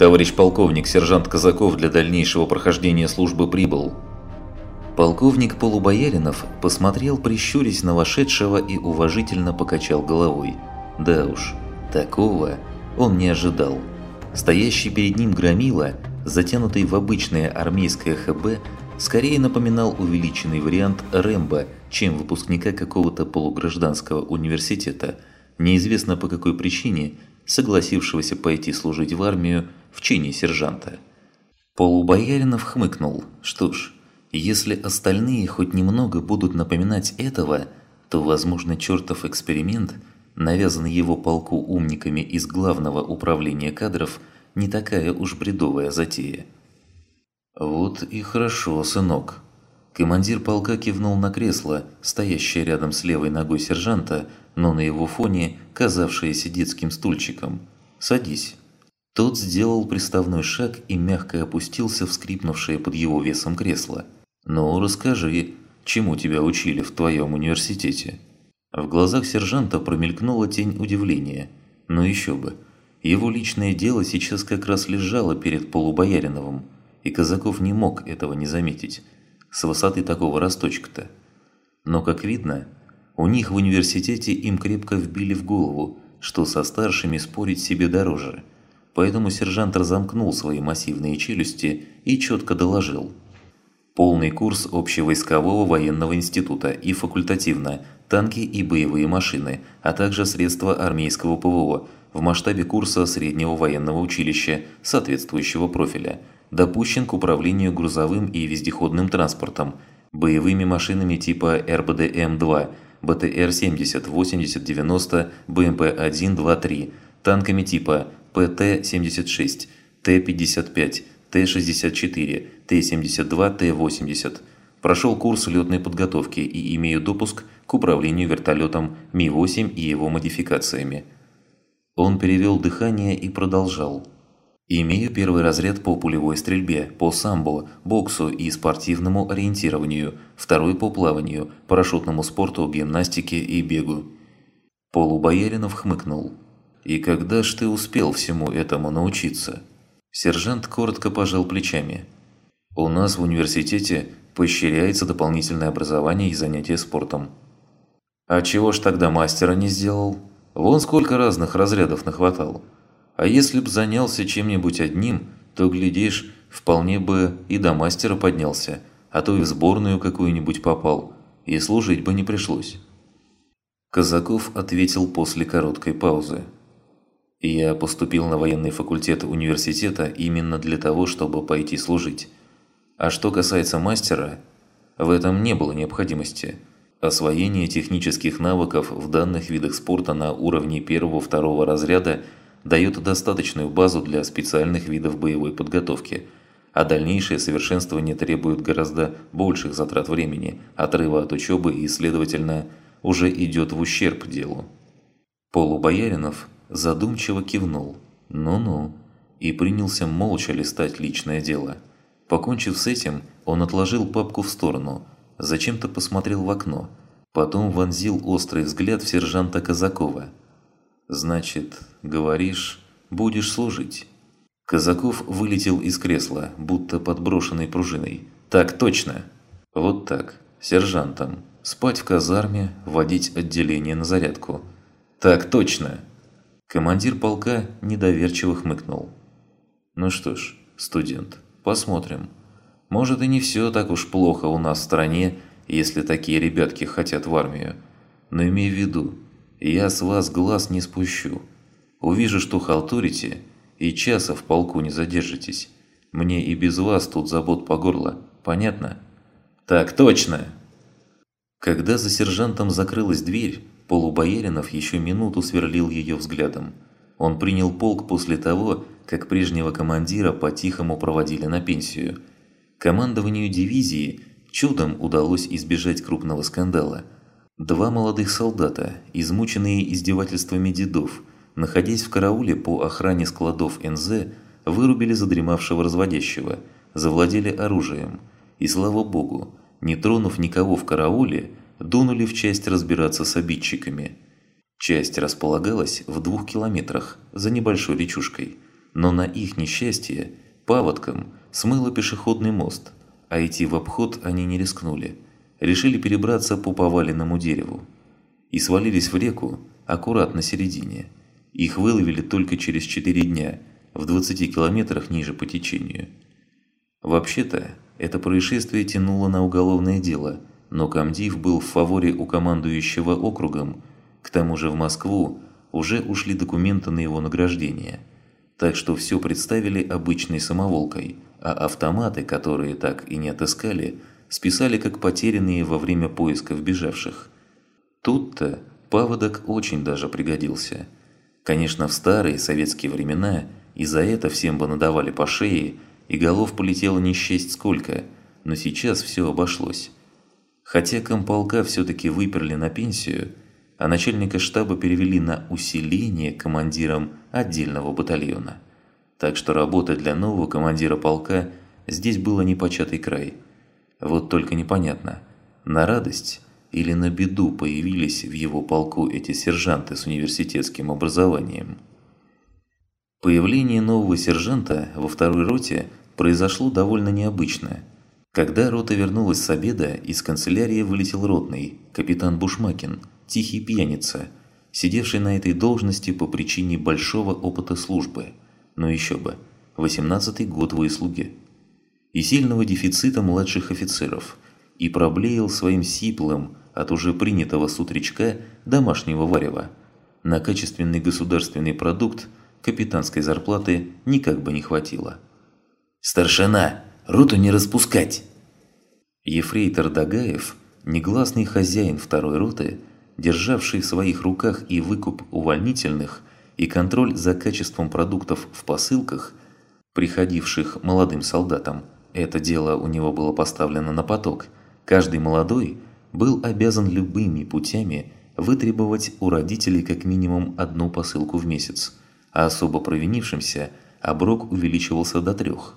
Товарищ полковник, сержант Казаков для дальнейшего прохождения службы прибыл. Полковник Полубояринов посмотрел, прищурясь на вошедшего и уважительно покачал головой. Да уж, такого он не ожидал. Стоящий перед ним громила, затянутый в обычное армейское ХБ, скорее напоминал увеличенный вариант Рэмбо, чем выпускника какого-то полугражданского университета, неизвестно по какой причине, согласившегося пойти служить в армию в чине сержанта. Полубояринов хмыкнул. Что ж, если остальные хоть немного будут напоминать этого, то, возможно, чертов эксперимент, навязанный его полку умниками из Главного управления кадров, не такая уж бредовая затея. «Вот и хорошо, сынок». Командир полка кивнул на кресло, стоящее рядом с левой ногой сержанта, но на его фоне казавшееся детским стульчиком. «Садись». Тот сделал приставной шаг и мягко опустился в скрипнувшее под его весом кресло. «Ну, расскажи, чему тебя учили в твоем университете?» В глазах сержанта промелькнула тень удивления. Но еще бы. Его личное дело сейчас как раз лежало перед Полубояриновым, и Казаков не мог этого не заметить. С высоты такого росточка-то. Но, как видно, у них в университете им крепко вбили в голову, что со старшими спорить себе дороже. Поэтому сержант разомкнул свои массивные челюсти и четко доложил – Полный курс общевойскового военного института и факультативно танки и боевые машины, а также средства армейского ПВО в масштабе курса среднего военного училища соответствующего профиля. Допущен к управлению грузовым и вездеходным транспортом, боевыми машинами типа РБДМ-2, БТР-70, 80, 90, БМП-1, 2, 3, танками типа ПТ-76, Т-55, Т-64, Т-72, Т-80. Прошел курс летной подготовки и имею допуск к управлению вертолетом Ми-8 и его модификациями. Он перевел дыхание и продолжал. Имею первый разряд по пулевой стрельбе, по самбо, боксу и спортивному ориентированию, второй по плаванию, парашютному спорту, гимнастике и бегу. Полубояринов хмыкнул. «И когда ж ты успел всему этому научиться?» Сержант коротко пожал плечами. «У нас в университете поощряется дополнительное образование и занятия спортом». «А чего ж тогда мастера не сделал? Вон сколько разных разрядов нахватал. А если б занялся чем-нибудь одним, то, глядишь, вполне бы и до мастера поднялся, а то и в сборную какую-нибудь попал, и служить бы не пришлось». Казаков ответил после короткой паузы. Я поступил на военный факультет университета именно для того, чтобы пойти служить. А что касается мастера, в этом не было необходимости. Освоение технических навыков в данных видах спорта на уровне первого-второго разряда дает достаточную базу для специальных видов боевой подготовки, а дальнейшее совершенствование требует гораздо больших затрат времени, отрыва от учебы и, следовательно, уже идет в ущерб делу. Полубояринов – задумчиво кивнул «ну-ну» и принялся молча листать личное дело. Покончив с этим, он отложил папку в сторону, зачем-то посмотрел в окно, потом вонзил острый взгляд в сержанта Казакова. «Значит, говоришь, будешь служить?» Казаков вылетел из кресла, будто подброшенной пружиной. «Так точно!» «Вот так, сержантом. Спать в казарме, водить отделение на зарядку». «Так точно!» Командир полка недоверчиво хмыкнул. «Ну что ж, студент, посмотрим. Может и не все так уж плохо у нас в стране, если такие ребятки хотят в армию. Но имей в виду, я с вас глаз не спущу. Увижу, что халтурите, и часа в полку не задержитесь. Мне и без вас тут забот по горло, понятно?» «Так точно!» Когда за сержантом закрылась дверь, Полубояринов еще минуту сверлил ее взглядом. Он принял полк после того, как прежнего командира по-тихому проводили на пенсию. Командованию дивизии чудом удалось избежать крупного скандала. Два молодых солдата, измученные издевательствами дедов, находясь в карауле по охране складов НЗ, вырубили задремавшего разводящего, завладели оружием. И слава богу, не тронув никого в карауле, дунули в часть разбираться с обидчиками. Часть располагалась в двух километрах за небольшой речушкой. Но на их несчастье паводком смыло пешеходный мост, а идти в обход они не рискнули. Решили перебраться по поваленному дереву. И свалились в реку аккуратно середине. Их выловили только через 4 дня, в 20 километрах ниже по течению. Вообще-то, это происшествие тянуло на уголовное дело, но комдив был в фаворе у командующего округом, к тому же в Москву уже ушли документы на его награждение. Так что все представили обычной самоволкой, а автоматы, которые так и не отыскали, списали как потерянные во время поисков бежавших. Тут-то паводок очень даже пригодился. Конечно, в старые советские времена и за это всем бы надавали по шее, и голов полетело не счесть сколько, но сейчас все обошлось. Хотя комполка все-таки выперли на пенсию, а начальника штаба перевели на усиление командиром отдельного батальона. Так что работа для нового командира полка здесь была непочатый край. Вот только непонятно, на радость или на беду появились в его полку эти сержанты с университетским образованием. Появление нового сержанта во второй роте произошло довольно необычно. Когда рота вернулась с обеда, из канцелярии вылетел ротный, капитан Бушмакин – тихий пьяница, сидевший на этой должности по причине большого опыта службы, но еще бы, 18-й год выслуги, и сильного дефицита младших офицеров, и проблеял своим сиплым от уже принятого с утречка домашнего варева. На качественный государственный продукт капитанской зарплаты никак бы не хватило. «Старшина, роту не распускать!» Ефрейтор Дагаев, негласный хозяин второй роты, державший в своих руках и выкуп увольнительных, и контроль за качеством продуктов в посылках, приходивших молодым солдатам. Это дело у него было поставлено на поток. Каждый молодой был обязан любыми путями вытребовать у родителей как минимум одну посылку в месяц, а особо провинившимся оброк увеличивался до трех.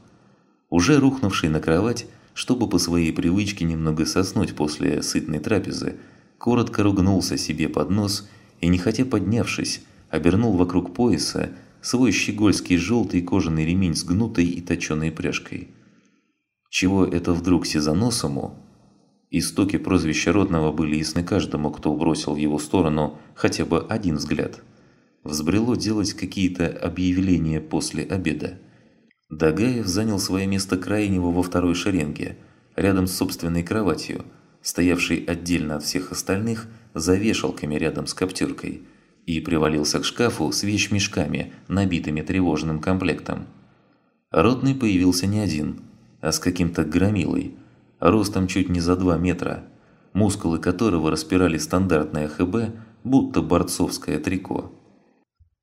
Уже рухнувший на кровать, чтобы по своей привычке немного соснуть после сытной трапезы, коротко ругнулся себе под нос и, нехотя поднявшись, обернул вокруг пояса свой щегольский желтый кожаный ремень с гнутой и точеной пряжкой. Чего это вдруг Сизаносому? Истоки прозвища Родного были ясны каждому, кто бросил в его сторону хотя бы один взгляд. Взбрело делать какие-то объявления после обеда. Дагаев занял свое место крайнего во второй шеренге, рядом с собственной кроватью – стоявший отдельно от всех остальных, за вешалками рядом с коптеркой, и привалился к шкафу с вещмешками, набитыми тревожным комплектом. Ротный появился не один, а с каким-то громилой, ростом чуть не за 2 метра, мускулы которого распирали стандартное ХБ, будто борцовское трико.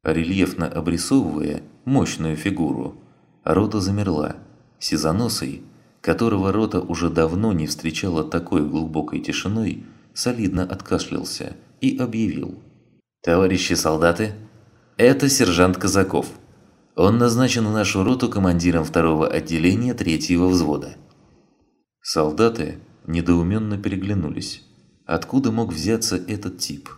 Рельефно обрисовывая мощную фигуру, рота замерла, сизоносый, которого рота уже давно не встречала такой глубокой тишиной, солидно откашлялся и объявил. «Товарищи солдаты, это сержант Казаков. Он назначен в нашу роту командиром второго отделения третьего взвода». Солдаты недоуменно переглянулись. Откуда мог взяться этот тип?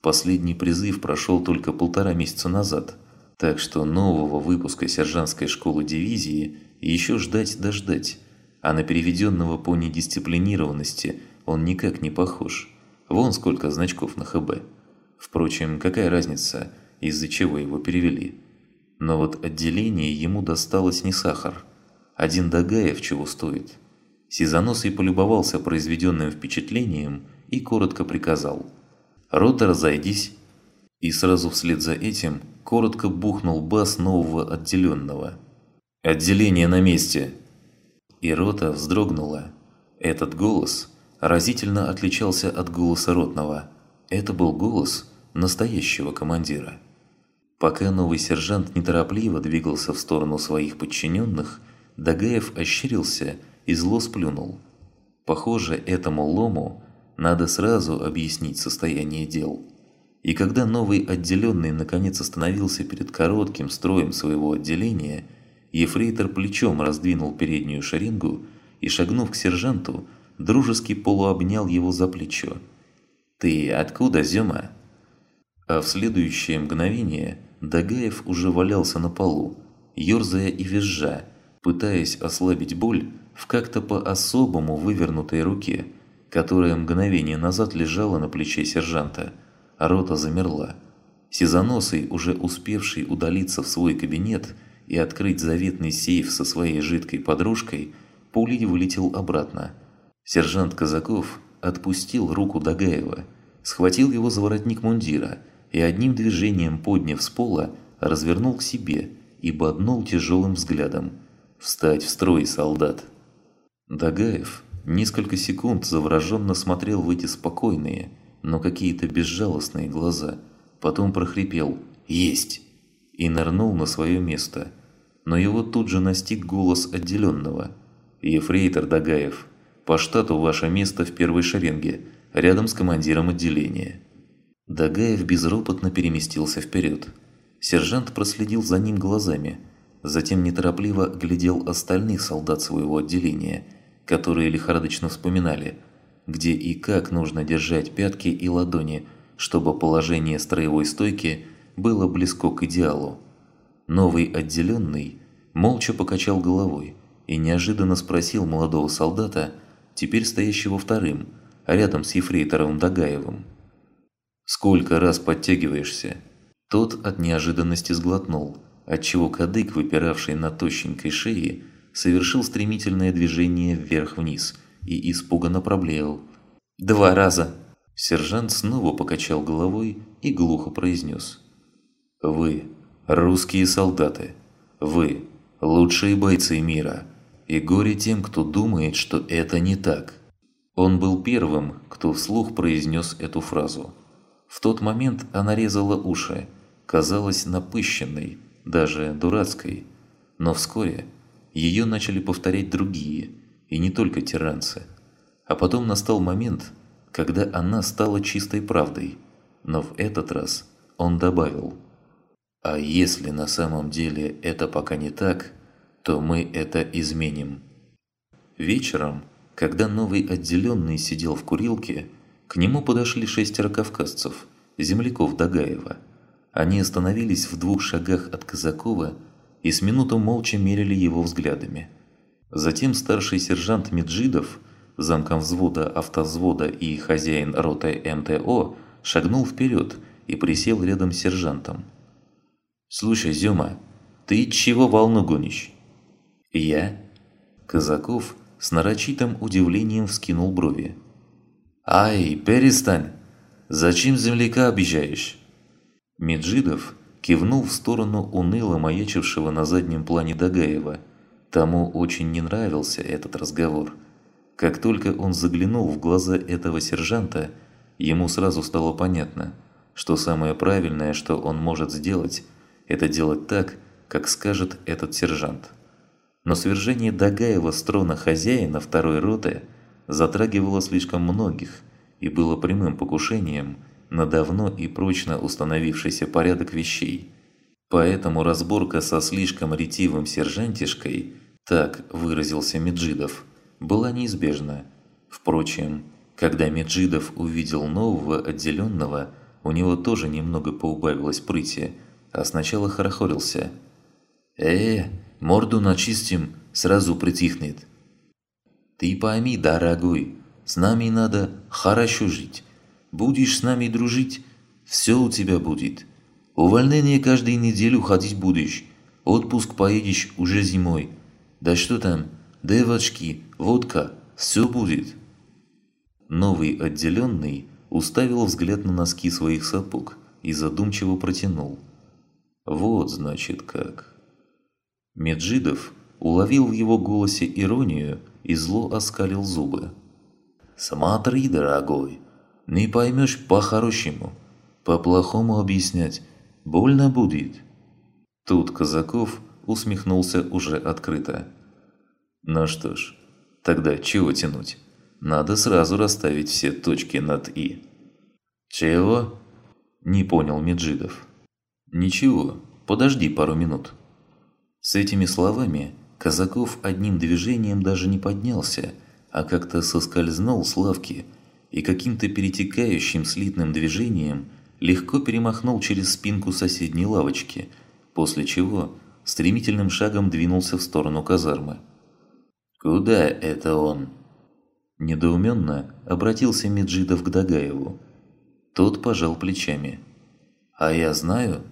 Последний призыв прошел только полтора месяца назад, так что нового выпуска сержантской школы дивизии еще ждать дождать а на переведенного по недисциплинированности он никак не похож. Вон сколько значков на ХБ. Впрочем, какая разница, из-за чего его перевели. Но вот отделение ему досталось не сахар. Один Дагаев чего стоит. Сизоносый полюбовался произведенным впечатлением и коротко приказал. «Рота, разойдись!» И сразу вслед за этим коротко бухнул бас нового отделенного. «Отделение на месте!» и рота вздрогнула. Этот голос разительно отличался от голоса ротного. Это был голос настоящего командира. Пока новый сержант неторопливо двигался в сторону своих подчиненных, Дагаев ощерился и зло сплюнул. Похоже, этому лому надо сразу объяснить состояние дел. И когда новый отделенный наконец остановился перед коротким строем своего отделения – Ефрейтор плечом раздвинул переднюю шеренгу и, шагнув к сержанту, дружески полуобнял его за плечо. «Ты откуда, Зёма?» А в следующее мгновение Дагаев уже валялся на полу. ерзая и визжа, пытаясь ослабить боль в как-то по-особому вывернутой руке, которая мгновение назад лежала на плече сержанта, рота замерла. Сизоносый, уже успевший удалиться в свой кабинет и открыть заветный сейф со своей жидкой подружкой, пулей вылетел обратно. Сержант Казаков отпустил руку Дагаева, схватил его за воротник мундира и одним движением подняв с пола, развернул к себе и боднул тяжелым взглядом. «Встать в строй, солдат!» Дагаев несколько секунд завороженно смотрел в эти спокойные, но какие-то безжалостные глаза, потом прохрипел «Есть!» и нырнул на свое место. Но его тут же настиг голос отделенного. «Ефрейтор Дагаев, по штату ваше место в первой шеренге, рядом с командиром отделения». Дагаев безропотно переместился вперед. Сержант проследил за ним глазами, затем неторопливо глядел остальных солдат своего отделения, которые лихорадочно вспоминали, где и как нужно держать пятки и ладони, чтобы положение строевой стойки было близко к идеалу. Новый отделенный молча покачал головой и неожиданно спросил молодого солдата, теперь стоящего вторым, рядом с ефрейтором Дагаевым. «Сколько раз подтягиваешься?» Тот от неожиданности сглотнул, отчего кадык, выпиравший на тощенькой шее, совершил стремительное движение вверх-вниз и испуганно проблеял. «Два раза!» Сержант снова покачал головой и глухо произнес. «Вы – русские солдаты. Вы – лучшие бойцы мира. И горе тем, кто думает, что это не так». Он был первым, кто вслух произнес эту фразу. В тот момент она резала уши, казалась напыщенной, даже дурацкой. Но вскоре ее начали повторять другие, и не только тиранцы. А потом настал момент, когда она стала чистой правдой. Но в этот раз он добавил «А если на самом деле это пока не так, то мы это изменим». Вечером, когда новый отделенный сидел в курилке, к нему подошли шестеро кавказцев, земляков Дагаева – они остановились в двух шагах от Казакова и с минуту молча мерили его взглядами. Затем старший сержант Меджидов, замком взвода автозвода и хозяин роты МТО, шагнул вперед и присел рядом с сержантом. «Слушай, Зёма, ты чего волну гонишь?» «Я?» Казаков с нарочитым удивлением вскинул брови. «Ай, перестань! Зачем земляка обижаешь?» Меджидов кивнул в сторону уныло маячившего на заднем плане Дагаева. Тому очень не нравился этот разговор. Как только он заглянул в глаза этого сержанта, ему сразу стало понятно, что самое правильное, что он может сделать, это делать так, как скажет этот сержант. Но свержение Дагаева с трона хозяина второй роты затрагивало слишком многих и было прямым покушением – на давно и прочно установившийся порядок вещей. Поэтому разборка со слишком ретивым сержантишкой, так выразился Меджидов, была неизбежна. Впрочем, когда Меджидов увидел нового отделенного, у него тоже немного поубавилось прыти, а сначала хорохорился. «Э, морду начистим, сразу притихнет». «Ты пойми, дорогой, с нами надо хорошо жить, Будешь с нами дружить, все у тебя будет. Увольнение каждую неделю ходить будешь. Отпуск поедешь уже зимой. Да что там, девочки, водка, все будет. Новый отделенный уставил взгляд на носки своих сапог и задумчиво протянул. Вот значит как. Меджидов уловил в его голосе иронию и зло оскалил зубы. «Смотри, дорогой, не поймешь по-хорошему, по-плохому объяснять. Больно будет. Тут Казаков усмехнулся уже открыто. Ну что ж, тогда чего тянуть? Надо сразу расставить все точки над «и». «Чего?» – не понял Меджидов. «Ничего, подожди пару минут». С этими словами Казаков одним движением даже не поднялся, а как-то соскользнул с лавки – и каким-то перетекающим слитным движением легко перемахнул через спинку соседней лавочки, после чего стремительным шагом двинулся в сторону казармы. «Куда это он?» Недоуменно обратился Меджидов к Дагаеву. Тот пожал плечами. «А я знаю».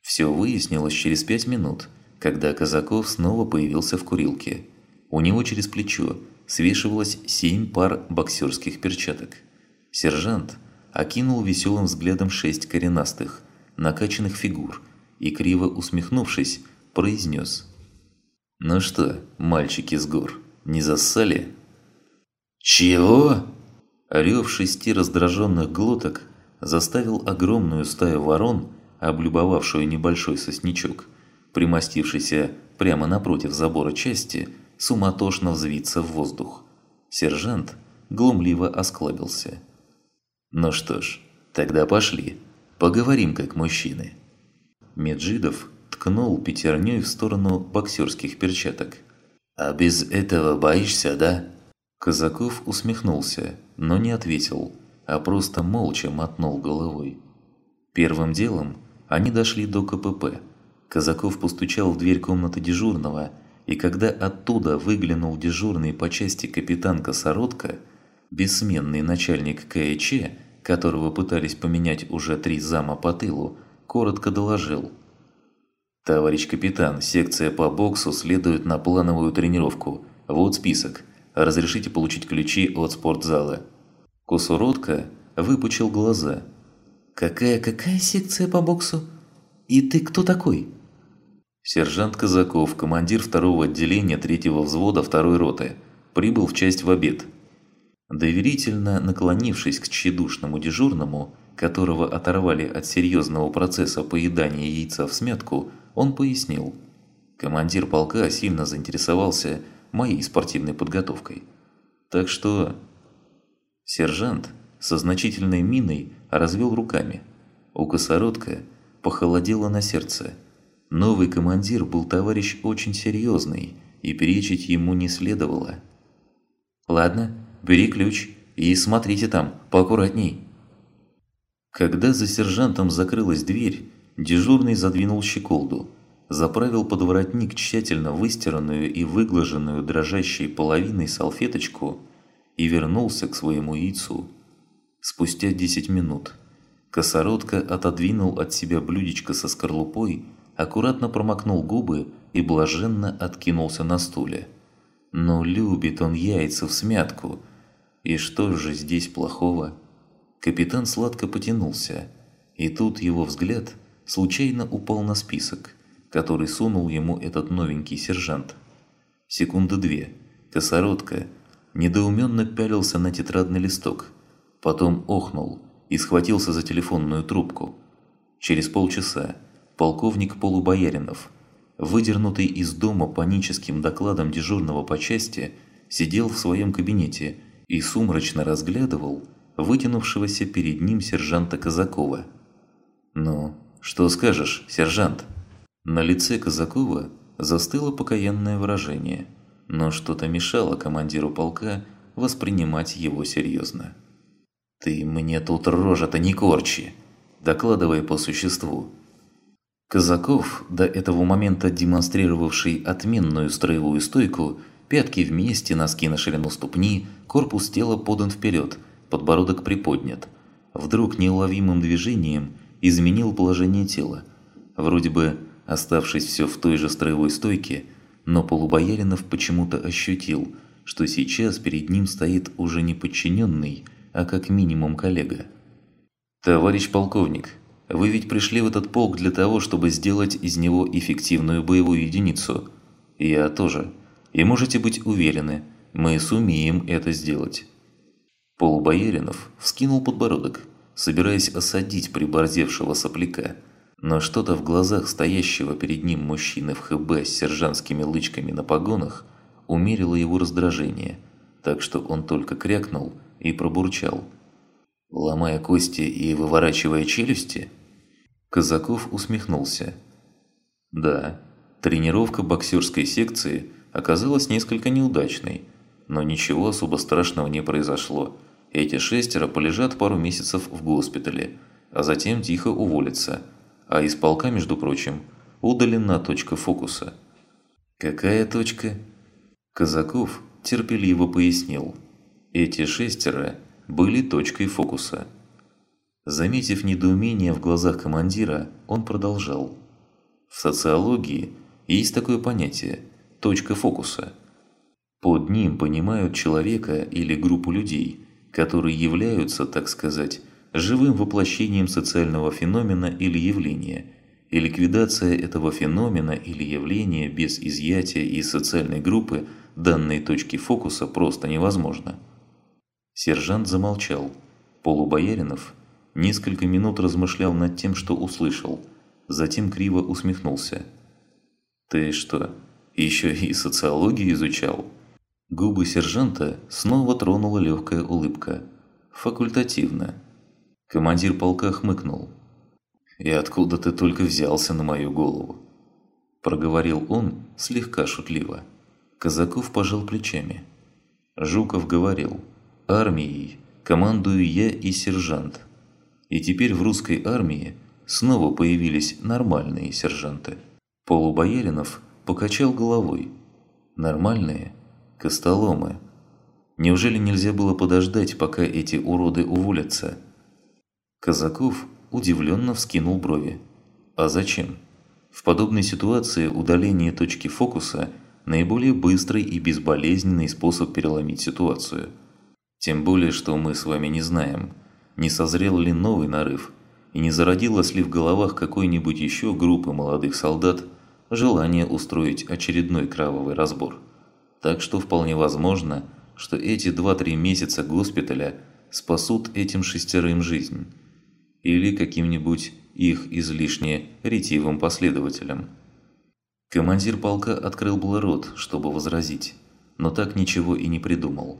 Все выяснилось через пять минут, когда Казаков снова появился в курилке. У него через плечо свешивалось семь пар боксерских перчаток. Сержант окинул веселым взглядом шесть коренастых, накачанных фигур и, криво усмехнувшись, произнес. «Ну что, мальчики с гор, не зассали?» «Чего?» Рев шести раздраженных глоток заставил огромную стаю ворон, облюбовавшую небольшой сосничок, примостившийся прямо напротив забора части, суматошно взвиться в воздух. Сержант глумливо осклабился. «Ну что ж, тогда пошли, поговорим как мужчины». Меджидов ткнул пятерней в сторону боксерских перчаток. «А без этого боишься, да?» Казаков усмехнулся, но не ответил, а просто молча мотнул головой. Первым делом они дошли до КПП. Казаков постучал в дверь комнаты дежурного, и когда оттуда выглянул дежурный по части капитан Косоротко, бессменный начальник КЭЧ, которого пытались поменять уже три зама по тылу, коротко доложил. «Товарищ капитан, секция по боксу следует на плановую тренировку. Вот список. Разрешите получить ключи от спортзала». Кусуродка выпучил глаза. «Какая-какая секция по боксу? И ты кто такой?» Сержант Казаков, командир второго отделения третьего взвода второй роты, прибыл в часть в обед. Доверительно наклонившись к тщедушному дежурному, которого оторвали от серьезного процесса поедания яйца в смятку, он пояснил. Командир полка сильно заинтересовался моей спортивной подготовкой. Так что... Сержант со значительной миной развел руками. У косоротка похолодело на сердце. Новый командир был товарищ очень серьезный, и перечить ему не следовало. «Ладно, бери ключ и смотрите там, поаккуратней». Когда за сержантом закрылась дверь, дежурный задвинул щеколду – заправил под воротник тщательно выстиранную и выглаженную дрожащей половиной салфеточку и вернулся к своему яйцу. Спустя 10 минут косоротка отодвинул от себя блюдечко со скорлупой, аккуратно промокнул губы и блаженно откинулся на стуле. Но любит он яйца в смятку. И что же здесь плохого? Капитан сладко потянулся, и тут его взгляд случайно упал на список – который сунул ему этот новенький сержант. Секунды две. Косоротка недоуменно пялился на тетрадный листок, потом охнул и схватился за телефонную трубку. Через полчаса полковник Полубояринов, выдернутый из дома паническим докладом дежурного по части, сидел в своем кабинете и сумрачно разглядывал вытянувшегося перед ним сержанта Казакова. «Ну, что скажешь, сержант?» На лице Казакова застыло покаянное выражение, но что-то мешало командиру полка воспринимать его серьезно. «Ты мне тут рожа-то не корчи!» Докладывай по существу. Казаков, до этого момента демонстрировавший отменную строевую стойку, пятки вместе, носки на ширину ступни, корпус тела подан вперед, подбородок приподнят. Вдруг неуловимым движением изменил положение тела. Вроде бы оставшись все в той же строевой стойке, но Полубояринов почему-то ощутил, что сейчас перед ним стоит уже не подчиненный, а как минимум коллега. «Товарищ полковник, вы ведь пришли в этот полк для того, чтобы сделать из него эффективную боевую единицу. Я тоже. И можете быть уверены, мы сумеем это сделать». Полубояринов вскинул подбородок, собираясь осадить приборзевшего сопляка – но что-то в глазах стоящего перед ним мужчины в ХБ с сержантскими лычками на погонах умерило его раздражение, так что он только крякнул и пробурчал. Ломая кости и выворачивая челюсти? Казаков усмехнулся. Да, тренировка боксерской секции оказалась несколько неудачной, но ничего особо страшного не произошло. Эти шестеро полежат пару месяцев в госпитале, а затем тихо уволятся – а из полка, между прочим, удалена точка фокуса. Какая точка? Казаков терпеливо пояснил. Эти шестеро были точкой фокуса. Заметив недоумение в глазах командира, он продолжал. В социологии есть такое понятие – точка фокуса. Под ним понимают человека или группу людей, которые являются, так сказать, живым воплощением социального феномена или явления, и ликвидация этого феномена или явления без изъятия из социальной группы данной точки фокуса просто невозможна. Сержант замолчал. Полубояринов несколько минут размышлял над тем, что услышал – затем криво усмехнулся. «Ты что, еще и социологию изучал?» Губы сержанта снова тронула легкая улыбка. Факультативно. Командир полка хмыкнул. «И откуда ты только взялся на мою голову?» Проговорил он слегка шутливо. Казаков пожал плечами. Жуков говорил, «Армией командую я и сержант. И теперь в русской армии снова появились нормальные сержанты. Полубояринов покачал головой. Нормальные? Костоломы. Неужели нельзя было подождать, пока эти уроды уволятся? Казаков удивленно вскинул брови. А зачем? В подобной ситуации удаление точки фокуса – наиболее быстрый и безболезненный способ переломить ситуацию. Тем более, что мы с вами не знаем, не созрел ли новый нарыв – и не зародилось ли в головах какой-нибудь еще группы молодых солдат желание устроить очередной кровавый разбор. Так что вполне возможно, что эти 2-3 месяца госпиталя спасут этим шестерым жизнь. Или каким-нибудь их излишне ретивым последователям. Командир полка открыл был рот, чтобы возразить, но так ничего и не придумал.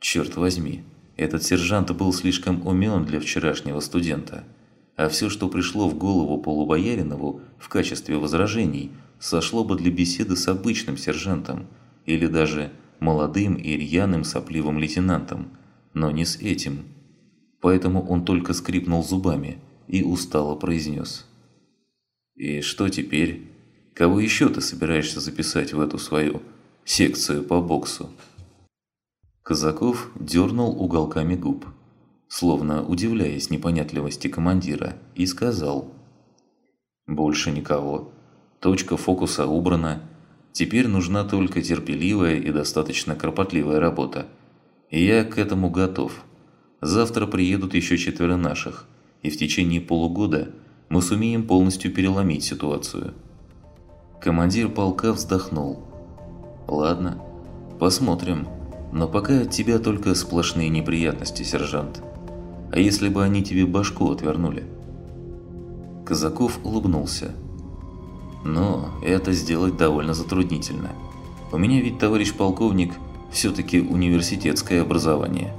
Черт возьми, этот сержант был слишком умен для вчерашнего студента – а все, что пришло в голову Полубояринову в качестве возражений, сошло бы для беседы с обычным сержантом или даже молодым и рьяным сопливым лейтенантом, но не с этим. Поэтому он только скрипнул зубами и устало произнес. «И что теперь? Кого еще ты собираешься записать в эту свою секцию по боксу?» Казаков дернул уголками губ словно удивляясь непонятливости командира, и сказал «Больше никого. Точка фокуса убрана. Теперь нужна только терпеливая и достаточно кропотливая работа. И я к этому готов. Завтра приедут еще четверо наших, и в течение полугода мы сумеем полностью переломить ситуацию». Командир полка вздохнул. «Ладно, посмотрим. Но пока от тебя только сплошные неприятности, сержант». А если бы они тебе башку отвернули?» Казаков улыбнулся. «Но это сделать довольно затруднительно. У меня ведь, товарищ полковник, все-таки университетское образование».